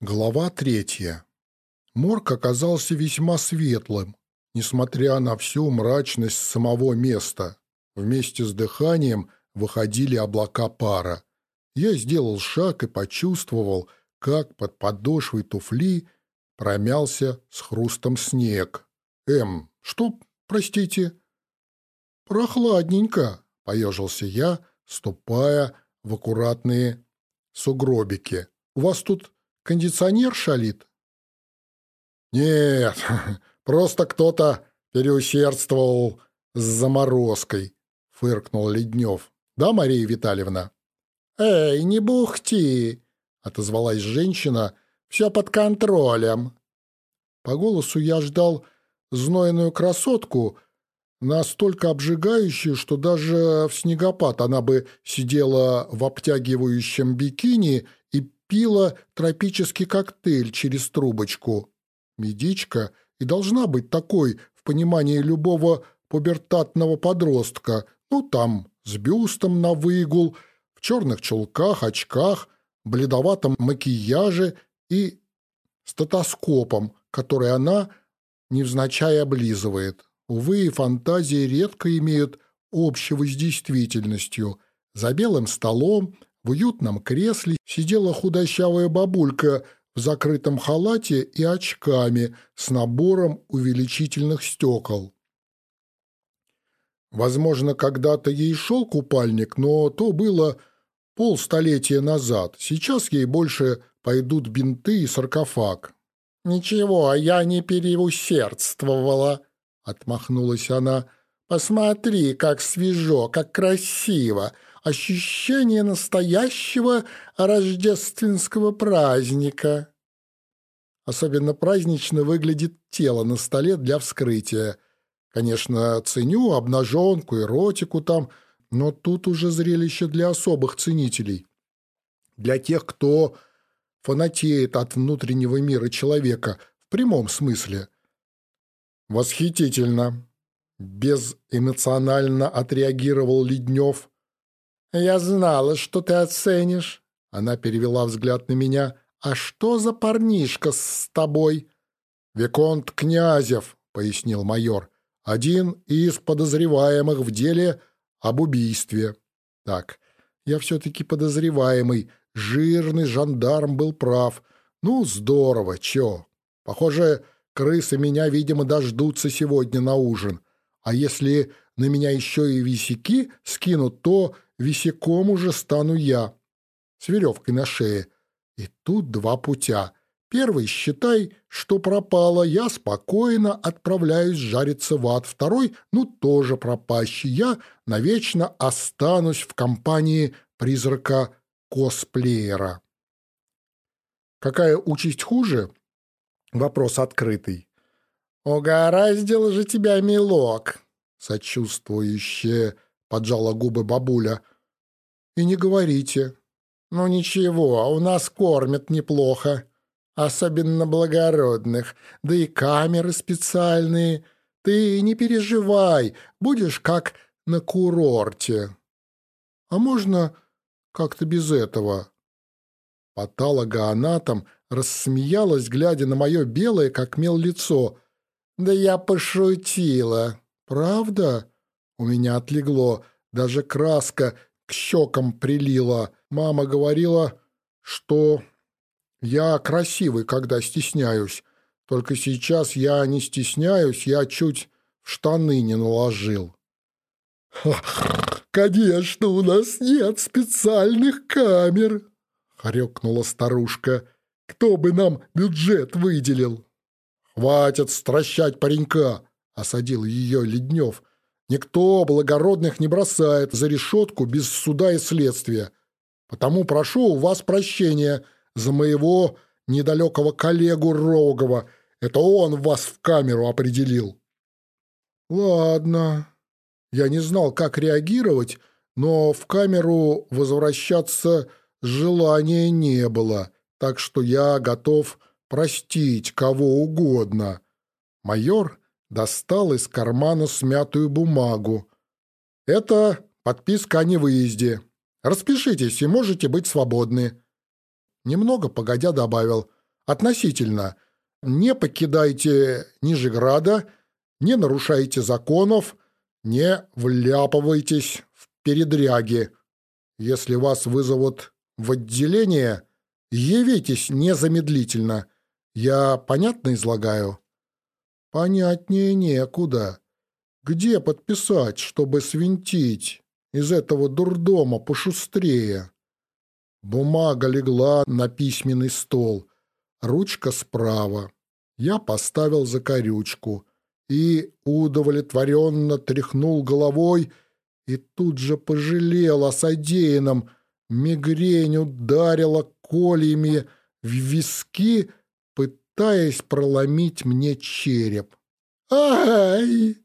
Глава третья. Морг оказался весьма светлым, несмотря на всю мрачность самого места. Вместе с дыханием выходили облака пара. Я сделал шаг и почувствовал, как под подошвой туфли промялся с хрустом снег. «Эм, что, простите?» «Прохладненько», — поежился я, ступая в аккуратные сугробики. «У вас тут Кондиционер шалит?» «Нет, просто кто-то переусердствовал с заморозкой», — фыркнул Леднев. «Да, Мария Витальевна?» «Эй, не бухти!» — отозвалась женщина. «Все под контролем». По голосу я ждал знойную красотку, настолько обжигающую, что даже в снегопад она бы сидела в обтягивающем бикини пила тропический коктейль через трубочку. Медичка и должна быть такой в понимании любого пубертатного подростка, ну там, с бюстом на выгул, в черных чулках, очках, бледоватом макияже и стетоскопом, который она невзначай облизывает. Увы, фантазии редко имеют общего с действительностью. За белым столом в уютном кресле сидела худощавая бабулька в закрытом халате и очками с набором увеличительных стекол. Возможно, когда-то ей шел купальник, но то было полстолетия назад. Сейчас ей больше пойдут бинты и саркофаг. «Ничего, я не переусердствовала», — отмахнулась она. «Посмотри, как свежо, как красиво ощущение настоящего рождественского праздника. Особенно празднично выглядит тело на столе для вскрытия. Конечно, ценю обнаженку, эротику там, но тут уже зрелище для особых ценителей. Для тех, кто фанатеет от внутреннего мира человека в прямом смысле. «Восхитительно!» – безэмоционально отреагировал Леднев. «Я знала, что ты оценишь». Она перевела взгляд на меня. «А что за парнишка с тобой?» «Виконт Князев», — пояснил майор. «Один из подозреваемых в деле об убийстве». «Так, я все-таки подозреваемый. Жирный жандарм был прав. Ну, здорово, чё. Похоже, крысы меня, видимо, дождутся сегодня на ужин. А если на меня еще и висяки скинут, то висяком уже стану я, с веревкой на шее. И тут два путя. Первый, считай, что пропало, я спокойно отправляюсь жариться в ад. Второй, ну, тоже пропащий. Я навечно останусь в компании призрака-косплеера. Какая участь хуже? Вопрос открытый. «Угораздило же тебя, милок!» Сочувствующе поджала губы бабуля. «И не говорите». «Ну ничего, у нас кормят неплохо. Особенно благородных. Да и камеры специальные. Ты не переживай, будешь как на курорте». «А можно как-то без этого?» Патологоанатом рассмеялась, глядя на мое белое, как мел, лицо. «Да я пошутила». «Правда?» У меня отлегло, даже краска к щекам прилила. Мама говорила, что я красивый, когда стесняюсь. Только сейчас я не стесняюсь, я чуть в штаны не наложил. «Конечно, у нас нет специальных камер!» — хорекнула старушка. «Кто бы нам бюджет выделил?» «Хватит стращать паренька!» — осадил ее Леднев. Никто благородных не бросает за решетку без суда и следствия. Потому прошу у вас прощения за моего недалекого коллегу Рогова. Это он вас в камеру определил. Ладно. Я не знал, как реагировать, но в камеру возвращаться желания не было, так что я готов простить кого угодно. Майор достал из кармана смятую бумагу. «Это подписка о невыезде. Распишитесь и можете быть свободны». Немного погодя добавил. относительно. Не покидайте Нижеграда, не нарушайте законов, не вляпывайтесь в передряги. Если вас вызовут в отделение, явитесь незамедлительно. Я понятно излагаю? Понятнее некуда. Где подписать, чтобы свинтить из этого дурдома пошустрее? Бумага легла на письменный стол, ручка справа. Я поставил закорючку и удовлетворенно тряхнул головой и тут же пожалел о содеянном. Мигрень ударила кольями в виски, пытаясь проломить мне череп. «Ай!»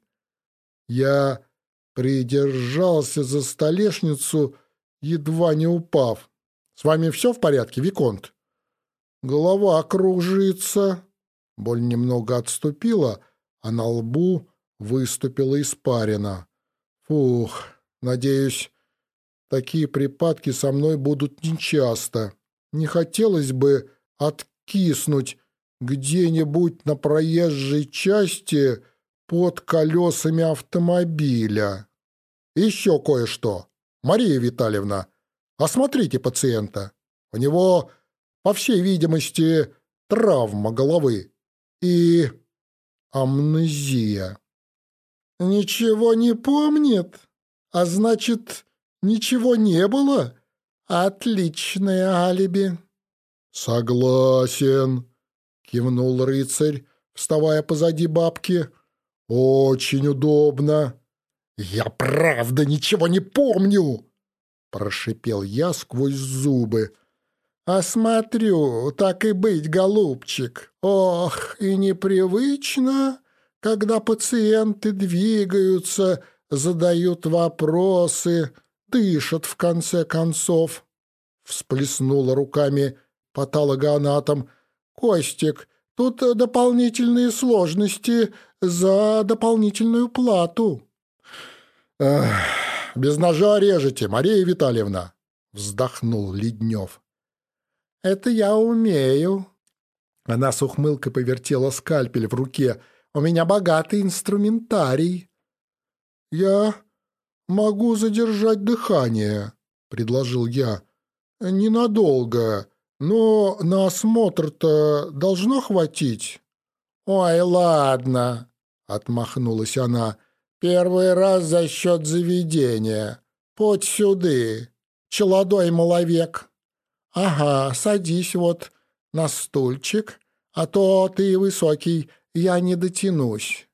Я придержался за столешницу, едва не упав. «С вами все в порядке, Виконт?» «Голова кружится». Боль немного отступила, а на лбу выступила испарина. «Фух, надеюсь, такие припадки со мной будут нечасто. Не хотелось бы откиснуть где-нибудь на проезжей части под колесами автомобиля. Еще кое-что. Мария Витальевна, осмотрите пациента. У него, по всей видимости, травма головы и амнезия. Ничего не помнит? А значит, ничего не было? Отличное алиби. Согласен, кивнул рыцарь, вставая позади бабки. «Очень удобно». «Я правда ничего не помню!» Прошипел я сквозь зубы. «А смотрю, так и быть, голубчик. Ох, и непривычно, когда пациенты двигаются, задают вопросы, дышат в конце концов». Всплеснула руками патологоанатом. «Костик, тут дополнительные сложности за дополнительную плату. Эх, без ножа режете, Мария Витальевна, вздохнул Леднев. Это я умею. Она с ухмылкой повертела скальпель в руке. У меня богатый инструментарий. Я могу задержать дыхание, предложил я. Ненадолго, но на осмотр-то должно хватить. «Ой, ладно», — отмахнулась она. «Первый раз за счет заведения. Путь сюды, челодой маловек. Ага, садись вот на стульчик, а то ты высокий, я не дотянусь».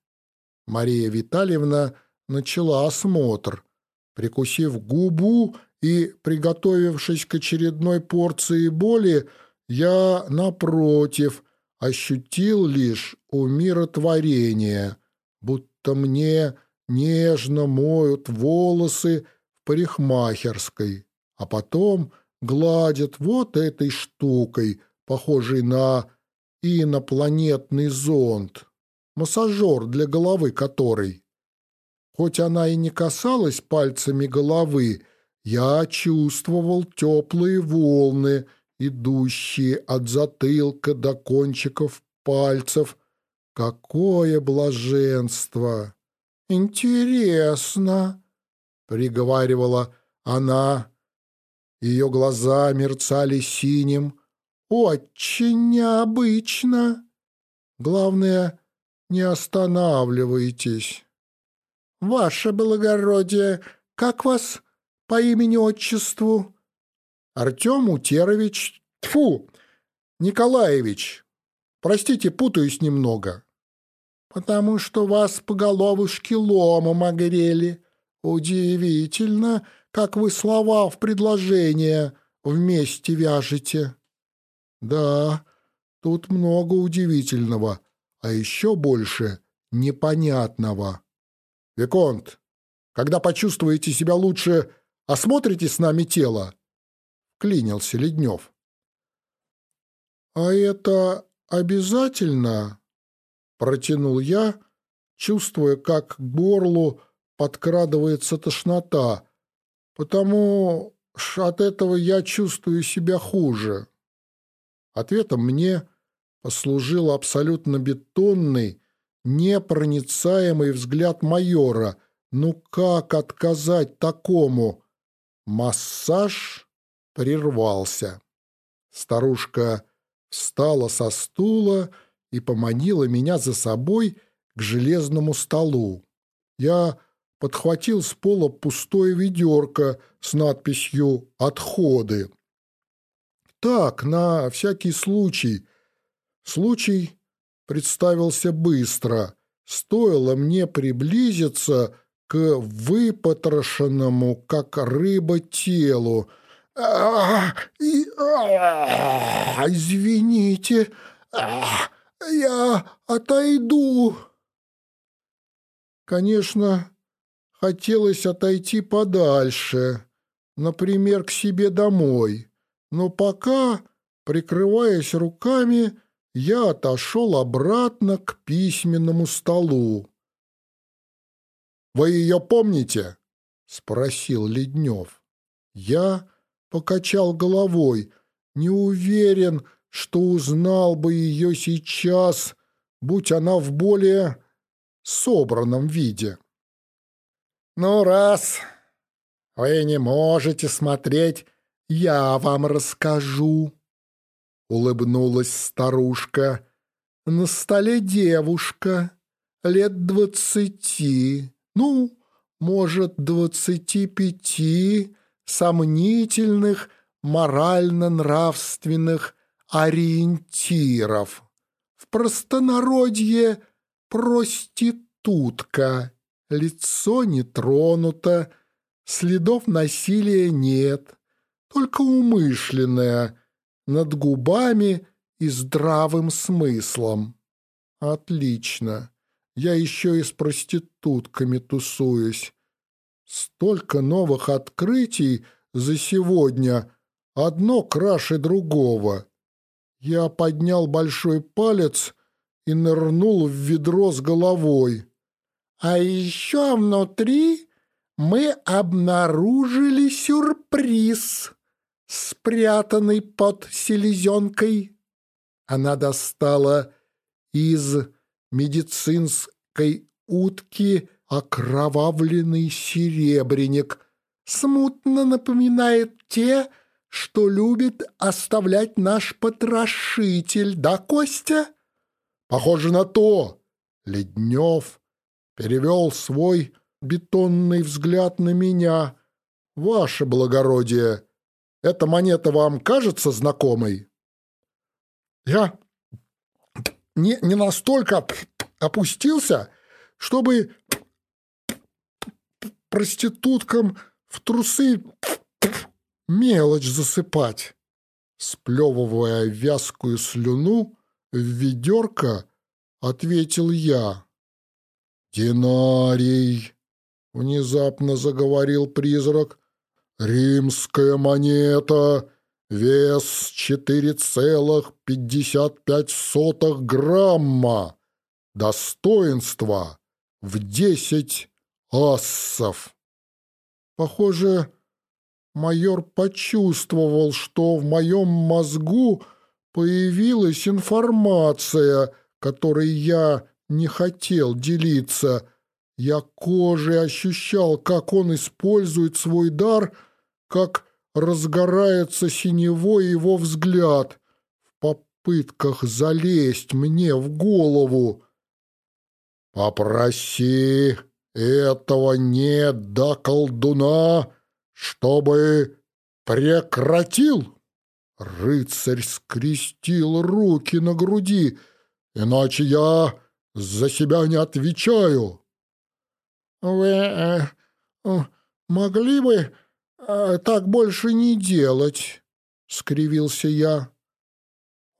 Мария Витальевна начала осмотр. Прикусив губу и приготовившись к очередной порции боли, я, напротив, ощутил лишь умиротворение, будто мне нежно моют волосы в парикмахерской, а потом гладят вот этой штукой, похожей на инопланетный зонд, массажер для головы которой. Хоть она и не касалась пальцами головы, я чувствовал теплые волны — идущие от затылка до кончиков пальцев. Какое блаженство! Интересно, приговаривала она. Ее глаза мерцали синим. Очень необычно. Главное, не останавливайтесь. Ваше благородие, как вас по имени-отчеству? Артем Утерович... Тфу, Николаевич. Простите, путаюсь немного. Потому что вас по головушке ломом огрели. Удивительно, как вы слова в предложение вместе вяжете. Да, тут много удивительного, а еще больше непонятного. Виконт, когда почувствуете себя лучше, осмотрите с нами тело клинился Леднев. «А это обязательно?» — протянул я, чувствуя, как к горлу подкрадывается тошнота, потому что от этого я чувствую себя хуже. Ответом мне послужил абсолютно бетонный, непроницаемый взгляд майора. Ну как отказать такому? Массаж прервался. Старушка встала со стула и поманила меня за собой к железному столу. Я подхватил с пола пустое ведерко с надписью «Отходы». Так, на всякий случай. Случай представился быстро. Стоило мне приблизиться к выпотрошенному, как рыба, телу. А, и, а, извините, а, я отойду. Конечно, хотелось отойти подальше, например, к себе домой. Но пока, прикрываясь руками, я отошел обратно к письменному столу. «Вы ее помните?» — спросил Леднев. Я покачал головой, не уверен, что узнал бы ее сейчас, будь она в более собранном виде. «Ну, раз вы не можете смотреть я вам расскажу. Улыбнулась старушка. На столе девушка, лет двадцати, ну, может, двадцати пяти, сомнительных морально-нравственных ориентиров. В простонародье проститутка, лицо не тронуто, следов насилия нет только умышленное, над губами и здравым смыслом. Отлично. Я еще и с проститутками тусуюсь. Столько новых открытий за сегодня, одно краше другого. Я поднял большой палец и нырнул в ведро с головой. А еще внутри мы обнаружили сюрприз спрятанный под селезенкой. Она достала из медицинской утки окровавленный серебряник. Смутно напоминает те, что любит оставлять наш потрошитель, да, Костя? Похоже на то. Леднев перевел свой бетонный взгляд на меня. Ваше благородие, эта монета вам кажется знакомой? Я не, не настолько опустился, чтобы проституткам в трусы мелочь засыпать. Сплевывая вязкую слюну в ведерко, ответил я. «Динарий!» — внезапно заговорил призрак. Римская монета, вес 4,55 грамма, достоинство в 10 ассов. Похоже, майор почувствовал, что в моем мозгу появилась информация, которой я не хотел делиться. Я кожей ощущал, как он использует свой дар — как разгорается синевой его взгляд в попытках залезть мне в голову. «Попроси этого не до колдуна, чтобы прекратил!» Рыцарь скрестил руки на груди, иначе я за себя не отвечаю. «Вы э, могли бы а, «Так больше не делать», — скривился я.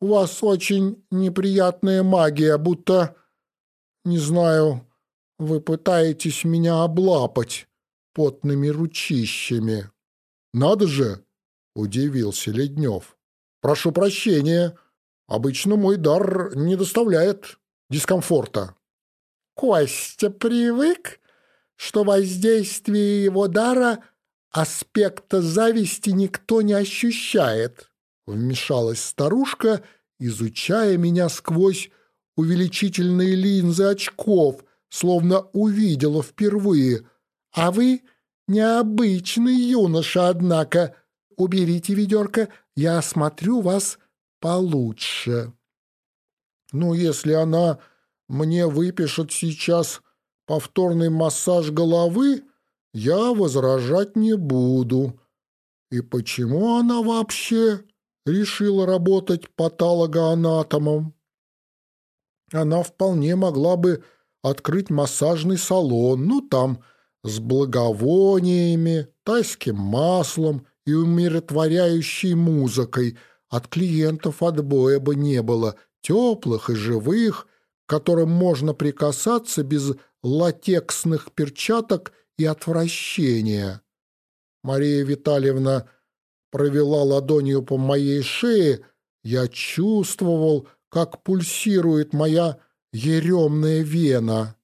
«У вас очень неприятная магия, будто, не знаю, вы пытаетесь меня облапать потными ручищами». «Надо же!» — удивился Леднев. «Прошу прощения, обычно мой дар не доставляет дискомфорта». «Костя привык, что воздействие его дара — Аспекта зависти никто не ощущает, вмешалась старушка изучая меня сквозь увеличительные линзы очков, словно увидела впервые. «А вы необычный юноша, однако. Уберите ведерко, я осмотрю вас получше». «Ну, если она мне выпишет сейчас повторный массаж головы, я возражать не буду. И почему она вообще решила работать патологоанатомом? Она вполне могла бы открыть массажный салон, ну там, с благовониями, тайским маслом и умиротворяющей музыкой. От клиентов отбоя бы не было, теплых и живых, к которым можно прикасаться без латексных перчаток и отвращения. Мария Витальевна провела ладонью по моей шее, я чувствовал, как пульсирует моя еремная вена.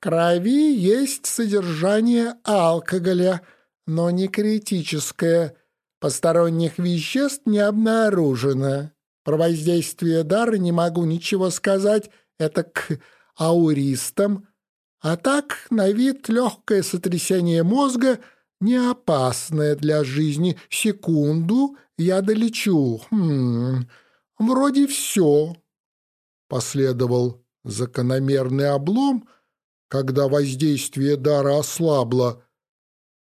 Крови есть содержание алкоголя, но не критическое. Посторонних веществ не обнаружено. Про воздействие дара не могу ничего сказать, это к ауристам. А так, на вид легкое сотрясение мозга — не опасное для жизни. Секунду, я долечу. Хм, вроде все. Последовал закономерный облом, когда воздействие дара ослабло.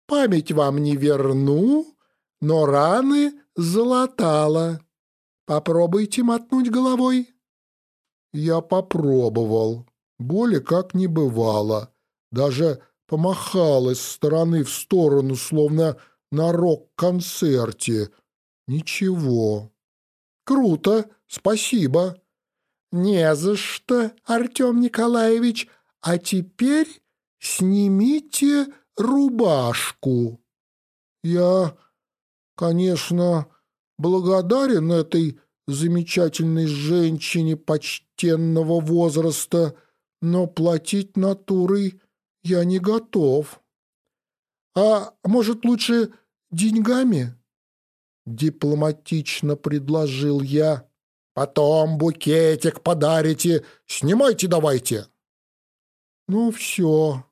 Память вам не верну, но раны залатала. Попробуйте мотнуть головой. Я попробовал. Боли как не бывало. Даже помахал из стороны в сторону, словно на рок-концерте. Ничего. Круто, спасибо. Не за что, Артем Николаевич. А теперь снимите рубашку. Я, конечно, благодарен этой замечательной женщине почтенного возраста, но платить натурой я не готов. А может, лучше деньгами? Дипломатично предложил я. Потом букетик подарите. Снимайте давайте. Ну все.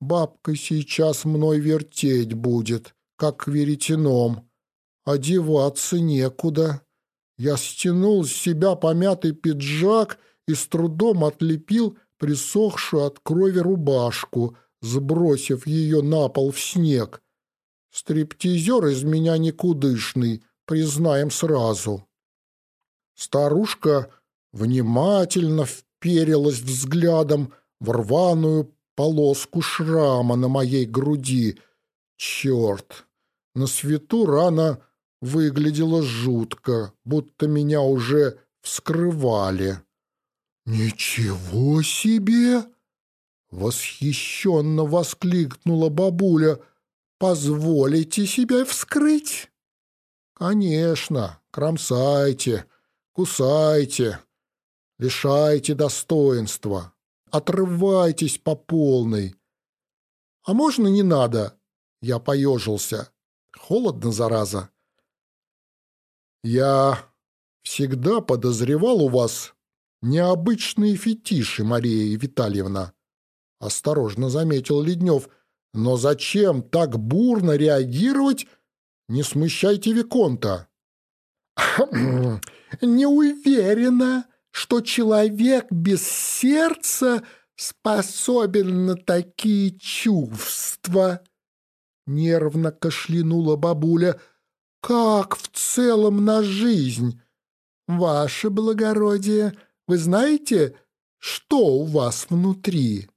Бабка сейчас мной вертеть будет, как веретеном. Одеваться некуда. Я стянул с себя помятый пиджак и с трудом отлепил присохшую от крови рубашку, сбросив ее на пол в снег. Стриптизер из меня никудышный, признаем сразу. Старушка внимательно вперилась взглядом в рваную полоску шрама на моей груди. Черт! На свету рана выглядела жутко, будто меня уже вскрывали. «Ничего себе!» — восхищенно воскликнула бабуля. «Позволите себя вскрыть?» «Конечно, кромсайте, кусайте, лишайте достоинства, отрывайтесь по полной. А можно не надо?» Я поежился. Холодно, зараза. «Я всегда подозревал у вас необычные фетиши, Мария Витальевна. Осторожно заметил Леднев. Но зачем так бурно реагировать? Не смущайте Виконта. Не уверена, что человек без сердца способен на такие чувства. Нервно кашлянула бабуля. Как в целом на жизнь? Ваше благородие, вы знаете, что у вас внутри?»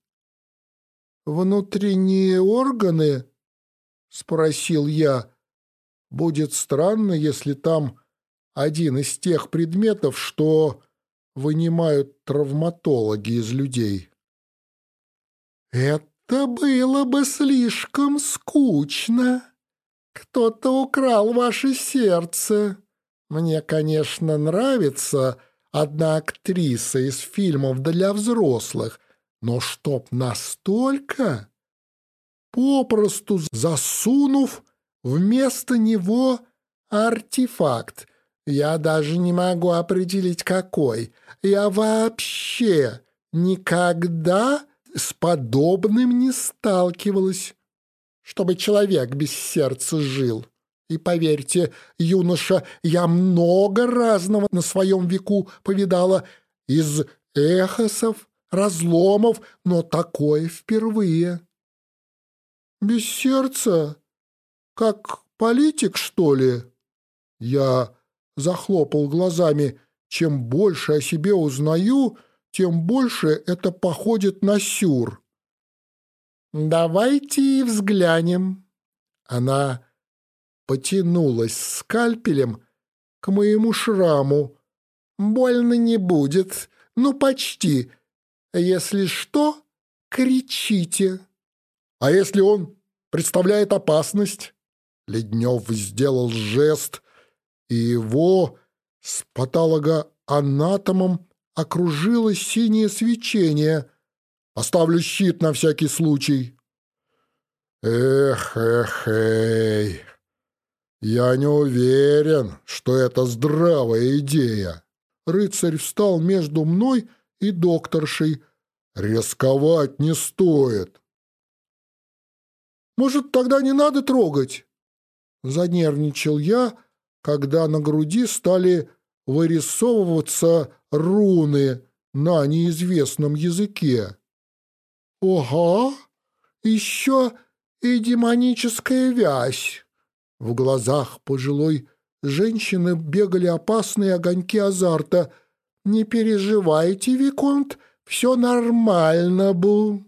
«Внутренние органы?» — спросил я. «Будет странно, если там один из тех предметов, что вынимают травматологи из людей». «Это было бы слишком скучно. Кто-то украл ваше сердце. Мне, конечно, нравится...» одна актриса из фильмов для взрослых, но чтоб настолько, попросту засунув вместо него артефакт, Я даже не могу определить, какой. Я вообще никогда с подобным не сталкивалась. Чтобы человек без сердца жил. И поверьте, юноша, я много разного на своем веку повидала из эхосов, разломов, но такое впервые. Без сердца? Как политик, что ли? Я захлопал глазами. Чем больше о себе узнаю, тем больше это походит на сюр. «Давайте взглянем». Она потянулась скальпелем к моему шраму. «Больно не будет, ну почти. Если что, кричите». «А если он представляет опасность?» Леднев сделал жест, и его с патологоанатомом окружило синее свечение. Поставлю щит на всякий случай. Эх, эх, эй. Я не уверен, что это здравая идея. Рыцарь встал между мной и докторшей. Рисковать не стоит. Может, тогда не надо трогать? Занервничал я, когда на груди стали вырисовываться руны на неизвестном языке. «Ого! Еще и демоническая вязь!» В глазах пожилой женщины бегали опасные огоньки азарта. «Не переживайте, Виконт, все нормально, Бу!»